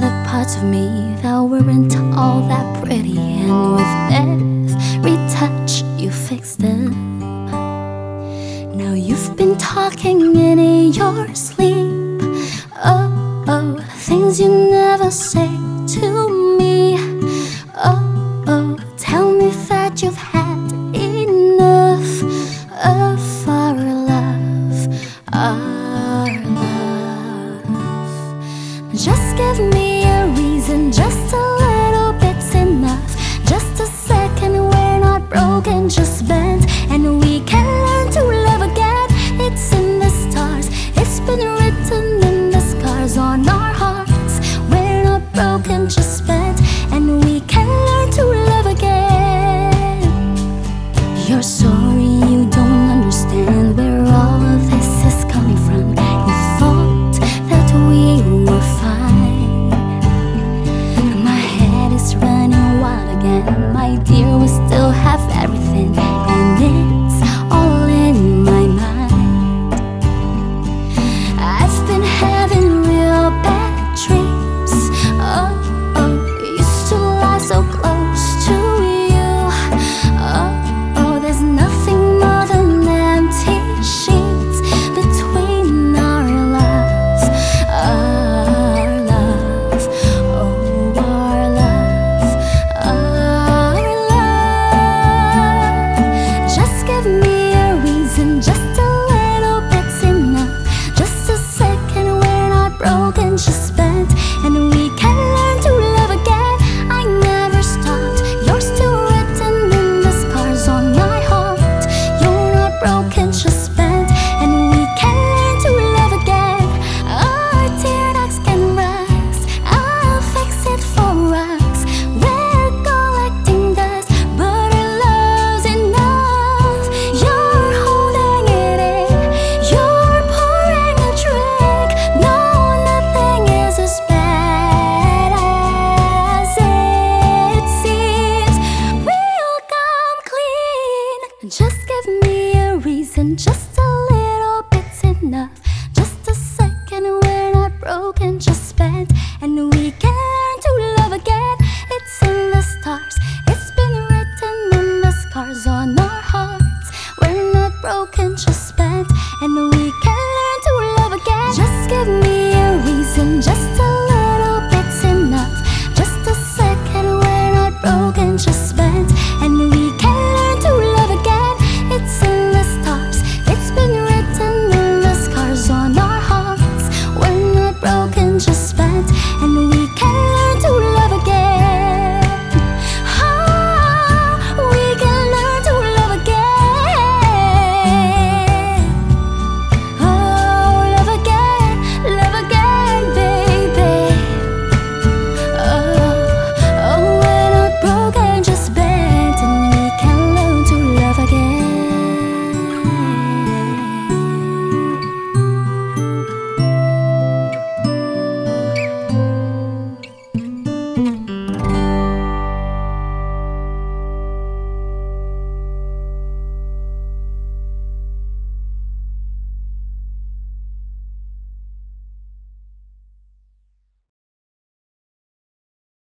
the parts of me that weren't all that pretty, and with every touch, you fixed it. Now you've been talking in your sleep. Oh, oh, things you never say to me. Oh, oh, tell me that you've had enough of our love, our love. Just give me just And just give me a reason, just a little bit's enough. Just a second, we're not broken, just bent. And we can learn to love again. It's in the stars, it's been written in the scars on our hearts. We're not broken, just bent. And we can learn to love again. Just give me a reason, just